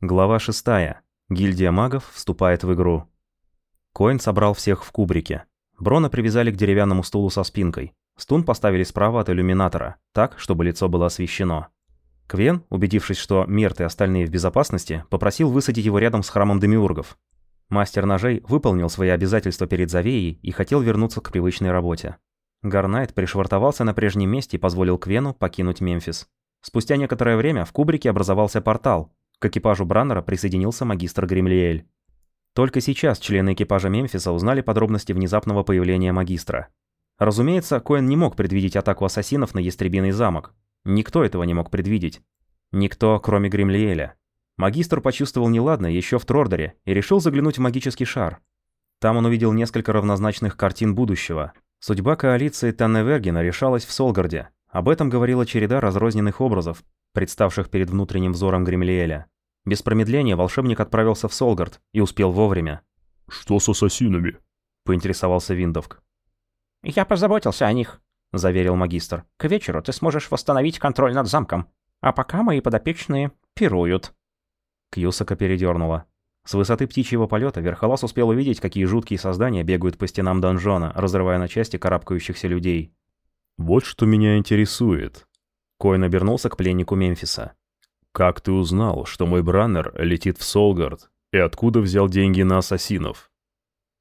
Глава 6. Гильдия магов вступает в игру. Коин собрал всех в кубрике. Брона привязали к деревянному стулу со спинкой. Стун поставили справа от иллюминатора, так, чтобы лицо было освещено. Квен, убедившись, что Мерт и остальные в безопасности, попросил высадить его рядом с храмом демиургов. Мастер ножей выполнил свои обязательства перед Завеей и хотел вернуться к привычной работе. Гарнайт пришвартовался на прежнем месте и позволил Квену покинуть Мемфис. Спустя некоторое время в кубрике образовался портал, к экипажу Браннера присоединился магистр Гремлиэль. Только сейчас члены экипажа Мемфиса узнали подробности внезапного появления магистра. Разумеется, Коэн не мог предвидеть атаку ассасинов на Ястребиный замок. Никто этого не мог предвидеть. Никто, кроме Гремлиэля. Магистр почувствовал неладное еще в Трордере и решил заглянуть в магический шар. Там он увидел несколько равнозначных картин будущего. Судьба коалиции Танневергена решалась в Солгарде. Об этом говорила череда разрозненных образов, представших перед внутренним взором Гремлиэля. Без промедления волшебник отправился в Солгард и успел вовремя. «Что с ассасинами?» — поинтересовался Виндовк. «Я позаботился о них», — заверил магистр. «К вечеру ты сможешь восстановить контроль над замком, а пока мои подопечные пируют». Кьюсака передернула. С высоты птичьего полета Верхолаз успел увидеть, какие жуткие создания бегают по стенам донжона, разрывая на части карабкающихся людей. «Вот что меня интересует», Коин обернулся к пленнику Мемфиса. «Как ты узнал, что мой Браннер летит в Солгард, и откуда взял деньги на ассасинов?»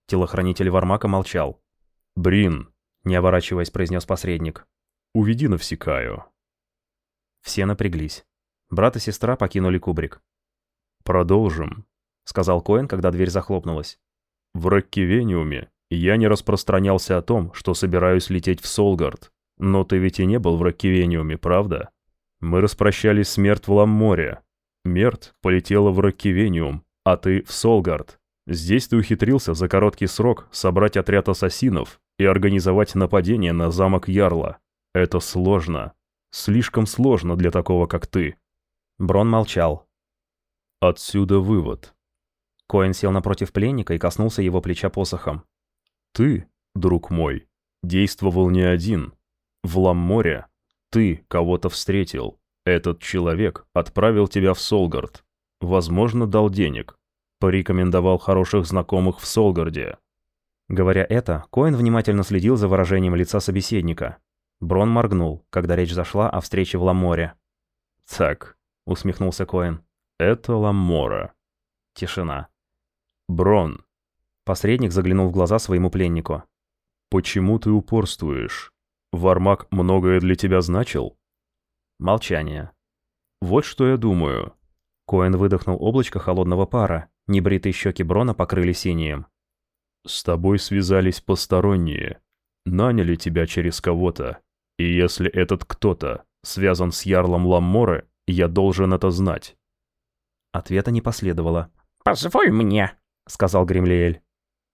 Телохранитель Вармака молчал. «Брин», — не оборачиваясь, произнес посредник. «Уведи Навсекаю». Все напряглись. Брат и сестра покинули кубрик. «Продолжим», — сказал Коэн, когда дверь захлопнулась. «В Роккивениуме я не распространялся о том, что собираюсь лететь в Солгард. Но ты ведь и не был в Роккивениуме, правда? Мы распрощались с Мерт в Ламморе. Мерт полетела в Роккивениум, а ты в Солгард. Здесь ты ухитрился за короткий срок собрать отряд ассасинов и организовать нападение на замок Ярла. Это сложно. Слишком сложно для такого, как ты. Брон молчал. Отсюда вывод. Коэн сел напротив пленника и коснулся его плеча посохом. Ты, друг мой, действовал не один. В Ламморе ты кого-то встретил. Этот человек отправил тебя в Солгард. Возможно, дал денег. Порекомендовал хороших знакомых в Солгарде. Говоря это, Коэн внимательно следил за выражением лица собеседника. Брон моргнул, когда речь зашла о встрече в Ламоре. «Так», — усмехнулся Коэн, — «это Ламора». Тишина. «Брон». Посредник заглянул в глаза своему пленнику. «Почему ты упорствуешь? Вармак многое для тебя значил?» Молчание. «Вот что я думаю». Коэн выдохнул облачко холодного пара. Небритые щеки Брона покрыли синим. «С тобой связались посторонние. Наняли тебя через кого-то. И если этот кто-то связан с Ярлом Ламморы, я должен это знать». Ответа не последовало. «Позволь мне», — сказал Гремлиэль.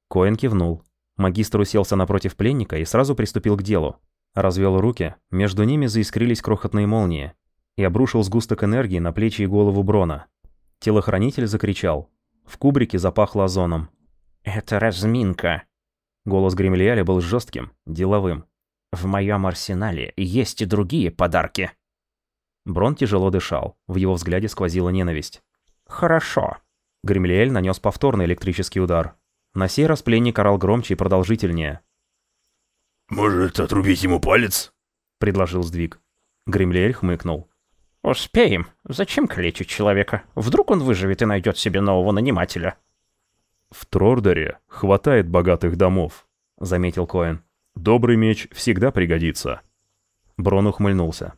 Коэн кивнул. Магистр уселся напротив пленника и сразу приступил к делу. Развел руки, между ними заискрились крохотные молнии, и обрушил сгусток энергии на плечи и голову Брона. Телохранитель закричал. В кубрике запахло озоном. «Это разминка». Голос Гремлиаля был жестким, деловым. «В моем арсенале есть и другие подарки». Брон тяжело дышал, в его взгляде сквозила ненависть. «Хорошо». Гремлиэль нанес повторный электрический удар. На сей раз пленник орал громче и продолжительнее. «Может, отрубить ему палец?» — предложил сдвиг. Гремлиэль хмыкнул. «Успеем. Зачем калечить человека? Вдруг он выживет и найдет себе нового нанимателя?» «В Трордоре хватает богатых домов», — заметил Коэн. «Добрый меч всегда пригодится». Брон ухмыльнулся.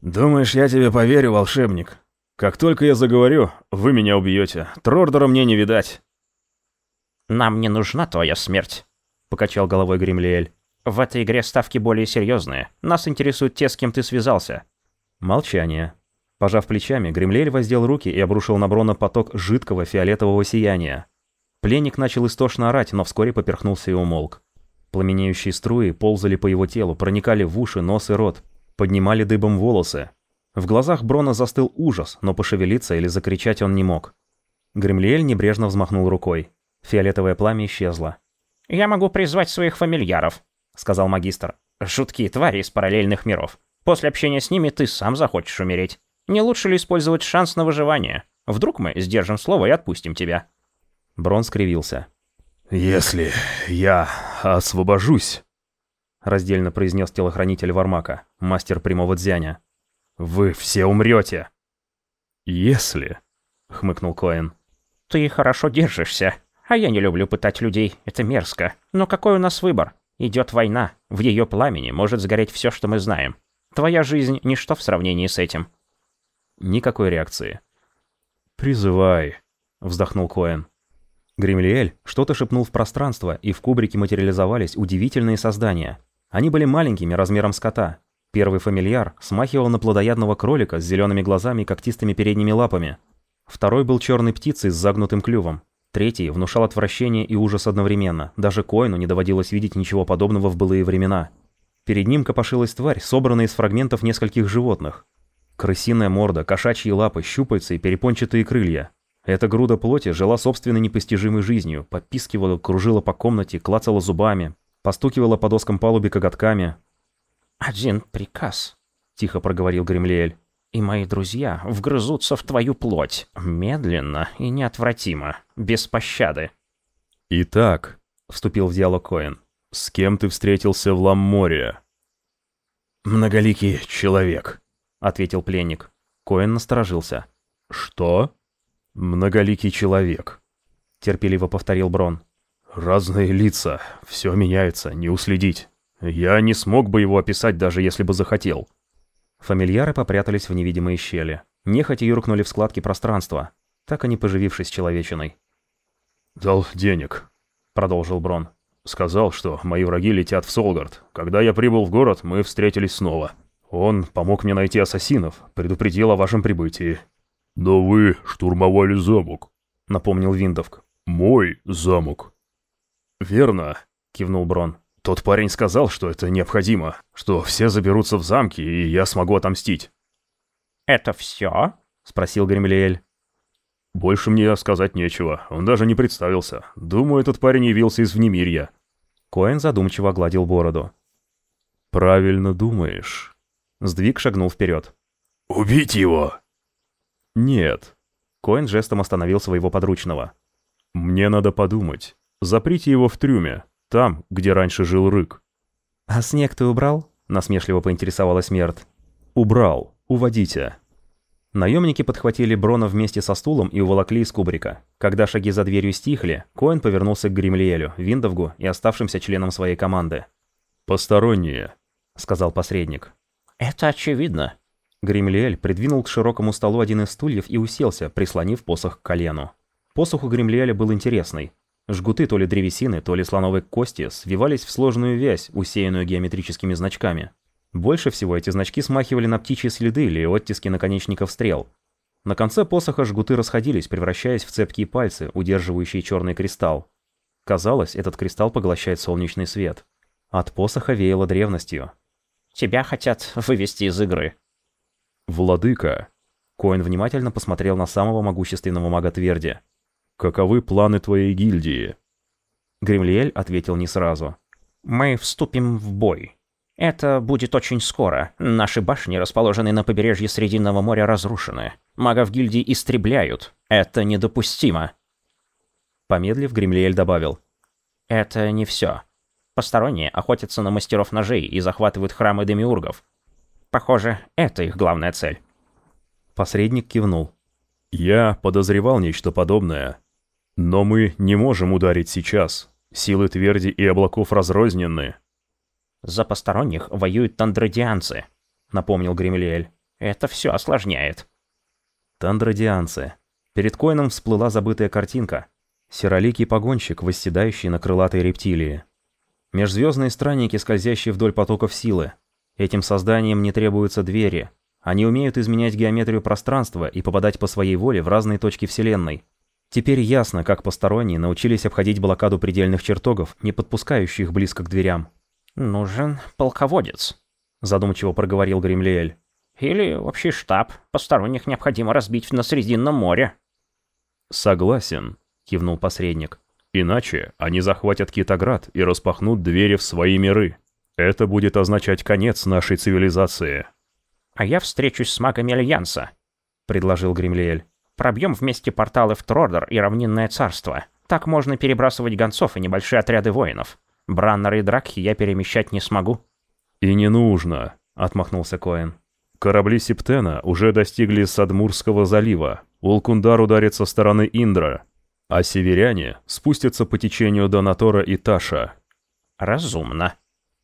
«Думаешь, я тебе поверю, волшебник? Как только я заговорю, вы меня убьете. Трордора мне не видать». «Нам не нужна твоя смерть», — покачал головой Гремлиэль. В этой игре ставки более серьезные. Нас интересуют те, с кем ты связался. Молчание. Пожав плечами, Гремлель воздел руки и обрушил на Брона поток жидкого фиолетового сияния. Пленник начал истошно орать, но вскоре поперхнулся и умолк. Пламенеющие струи ползали по его телу, проникали в уши, нос и рот, поднимали дыбом волосы. В глазах Брона застыл ужас, но пошевелиться или закричать он не мог. Гремлиэль небрежно взмахнул рукой. Фиолетовое пламя исчезло. «Я могу призвать своих фамильяров», — сказал магистр. «Жуткие твари из параллельных миров. После общения с ними ты сам захочешь умереть. Не лучше ли использовать шанс на выживание? Вдруг мы сдержим слово и отпустим тебя». Брон скривился. «Если я освобожусь», — раздельно произнес телохранитель Вармака, мастер прямого дзяня, — «вы все умрете». «Если», — хмыкнул Коэн. «Ты хорошо держишься, а я не люблю пытать людей, это мерзко. Но какой у нас выбор? Идет война, в ее пламени может сгореть все, что мы знаем. Твоя жизнь — ничто в сравнении с этим». Никакой реакции. «Призывай», — вздохнул Коэн. Гремлиэль что-то шепнул в пространство, и в кубрике материализовались удивительные создания. Они были маленькими, размером с кота. Первый фамильяр смахивал на плодоядного кролика с зелеными глазами и когтистыми передними лапами. Второй был черной птицей с загнутым клювом. Третий внушал отвращение и ужас одновременно. Даже Коину не доводилось видеть ничего подобного в былые времена. Перед ним копошилась тварь, собранная из фрагментов нескольких животных. Крысиная морда, кошачьи лапы, щупальца и перепончатые крылья. Эта груда плоти жила собственной непостижимой жизнью, попискивала, кружила по комнате, клацала зубами, постукивала по доскам палубе коготками. «Один приказ», — тихо проговорил Гремлиэль, — «и мои друзья вгрызутся в твою плоть, медленно и неотвратимо, без пощады». «Итак», — вступил в диалог Коэн, — «с кем ты встретился в Ламморе?» «Многоликий человек», — ответил пленник. Коэн насторожился. «Что?» «Многоликий человек», — терпеливо повторил Брон. «Разные лица, все меняется, не уследить. Я не смог бы его описать, даже если бы захотел». Фамильяры попрятались в невидимые щели. Нехотя юркнули в складки пространства, так и не поживившись человечиной. «Дал денег», — продолжил Брон. «Сказал, что мои враги летят в Солгард. Когда я прибыл в город, мы встретились снова. Он помог мне найти ассасинов, предупредил о вашем прибытии. «Но вы штурмовали замок», — напомнил Виндовк. «Мой замок». «Верно», — кивнул Брон. «Тот парень сказал, что это необходимо, что все заберутся в замки, и я смогу отомстить». «Это все?» — спросил Гремлиэль. «Больше мне сказать нечего. Он даже не представился. Думаю, этот парень явился из Внемирья». Коэн задумчиво гладил бороду. «Правильно думаешь». Сдвиг шагнул вперед. «Убить его!» «Нет». Коэн жестом остановил своего подручного. «Мне надо подумать. Заприте его в трюме, там, где раньше жил Рык». «А снег ты убрал?» — насмешливо поинтересовалась Мерт. «Убрал. Уводите». Наемники подхватили Брона вместе со стулом и уволокли из кубрика. Когда шаги за дверью стихли, Коэн повернулся к Гримлиэлю, Виндовгу и оставшимся членам своей команды. «Посторонние», — сказал посредник. «Это очевидно». Гримлиэль придвинул к широкому столу один из стульев и уселся, прислонив посох к колену. Посох у Гримлиэля был интересный. Жгуты то ли древесины, то ли слоновой кости свивались в сложную вязь, усеянную геометрическими значками. Больше всего эти значки смахивали на птичьи следы или оттиски наконечников стрел. На конце посоха жгуты расходились, превращаясь в цепкие пальцы, удерживающие черный кристалл. Казалось, этот кристалл поглощает солнечный свет. От посоха веяло древностью. Тебя хотят вывести из игры». «Владыка!» Коин внимательно посмотрел на самого могущественного мага Тверди. «Каковы планы твоей гильдии?» Гремлиэль ответил не сразу. «Мы вступим в бой. Это будет очень скоро. Наши башни, расположенные на побережье Срединного моря, разрушены. Магов гильдии истребляют. Это недопустимо». Помедлив, Гремлиэль добавил. «Это не все. Посторонние охотятся на мастеров ножей и захватывают храмы демиургов. Похоже, это их главная цель. Посредник кивнул. «Я подозревал нечто подобное. Но мы не можем ударить сейчас. Силы тверди и облаков разрознены». «За посторонних воюют тандрадианцы», — напомнил Гремлиэль. «Это все осложняет». Тандрадианцы. Перед Коином всплыла забытая картинка. Сероликий погонщик, восседающий на крылатой рептилии. Межзвездные странники, скользящие вдоль потоков силы. Этим созданиям не требуются двери. Они умеют изменять геометрию пространства и попадать по своей воле в разные точки Вселенной. Теперь ясно, как посторонние научились обходить блокаду предельных чертогов, не подпускающих их близко к дверям. «Нужен полководец», — задумчиво проговорил Гремлиэль. «Или общий штаб. Посторонних необходимо разбить на Срединном море». «Согласен», — кивнул посредник. «Иначе они захватят Китоград и распахнут двери в свои миры. Это будет означать конец нашей цивилизации». «А я встречусь с магами Альянса», — предложил Гремлиэль. Пробьем вместе порталы в Трордер и Равнинное Царство. Так можно перебрасывать гонцов и небольшие отряды воинов. Браннера и Дракхи я перемещать не смогу». «И не нужно», — отмахнулся Коэн. «Корабли Септена уже достигли Садмурского залива. Улкундар ударит со стороны Индра, а северяне спустятся по течению Донатора и Таша». «Разумно».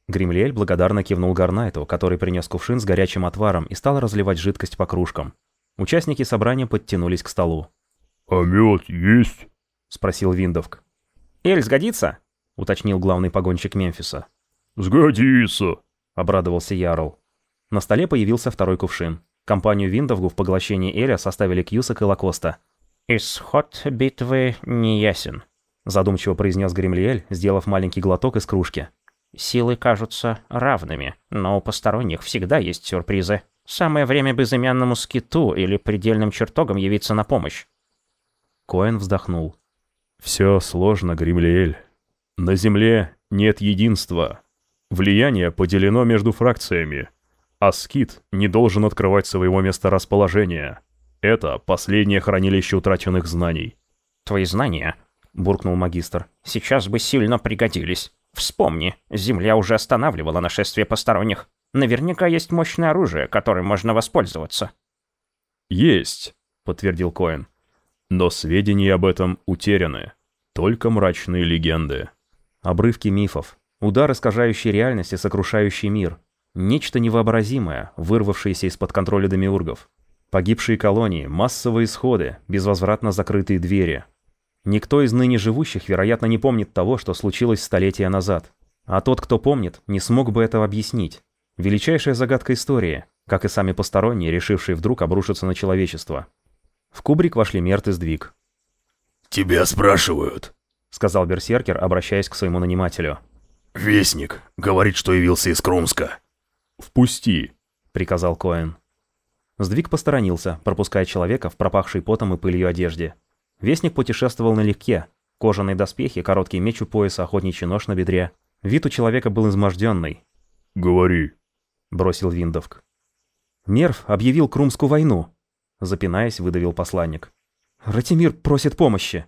Гримлиэль благодарно кивнул Гарнайту, который принес кувшин с горячим отваром и стал разливать жидкость по кружкам. Участники собрания подтянулись к столу. «А мед есть?» — спросил Виндовк. «Эль сгодится?» — уточнил главный погонщик Мемфиса. «Сгодится», — обрадовался Ярл. На столе появился второй кувшин. Компанию Виндовгу в поглощении Эля составили Кьюсак и Лакоста. «Исход битвы не ясен», — задумчиво произнес Гремлиэль, сделав маленький глоток из кружки. «Силы кажутся равными, но у посторонних всегда есть сюрпризы. Самое время безымянному скиту или предельным чертогам явиться на помощь». Коэн вздохнул. «Все сложно, Гримлиэль. На Земле нет единства. Влияние поделено между фракциями, а скит не должен открывать своего месторасположения. Это последнее хранилище утраченных знаний. «Твои знания», — буркнул магистр, — «сейчас бы сильно пригодились. Вспомни, Земля уже останавливала нашествие посторонних. Наверняка есть мощное оружие, которым можно воспользоваться». «Есть», — подтвердил Коэн. «Но сведения об этом утеряны. Только мрачные легенды». Обрывки мифов. Удар, искажающий реальность и сокрушающий мир. Нечто невообразимое, вырвавшееся из-под контроля демиургов. Погибшие колонии, массовые исходы, безвозвратно закрытые двери. Никто из ныне живущих, вероятно, не помнит того, что случилось столетия назад. А тот, кто помнит, не смог бы этого объяснить. Величайшая загадка истории, как и сами посторонние, решившие вдруг обрушиться на человечество. В кубрик вошли Мерт и Сдвиг. «Тебя спрашивают», — сказал Берсеркер, обращаясь к своему нанимателю. «Вестник. Говорит, что явился из Крумска». «Впусти», — приказал Коэн. Сдвиг посторонился, пропуская человека в пропахшей потом и пылью одежде. Вестник путешествовал налегке. Кожаные доспехи, короткий меч у пояса, охотничий нож на бедре. Вид у человека был изможденный. «Говори», — бросил Виндовк. «Мерв объявил Крумскую войну», — запинаясь, выдавил посланник. «Ратимир просит помощи».